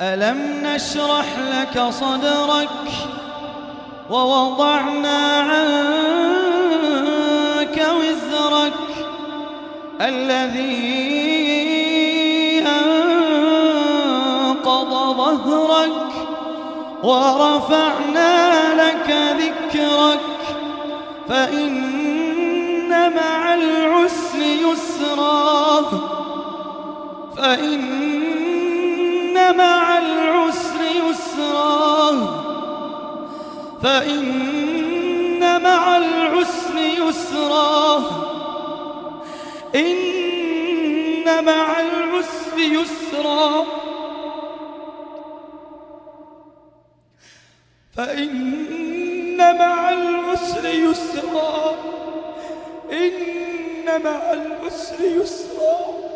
ألم نشرح لك صدرك ووضعنا عنك وزرك الذي أنقض ظهرك ورفعنا لك ذكرك فإن مع العسر يسرا فإن مع فإن مع العسر يسرا. إن مع العسر يسرا. فإن مع العسر يسرا. إن مع العسر يسرا.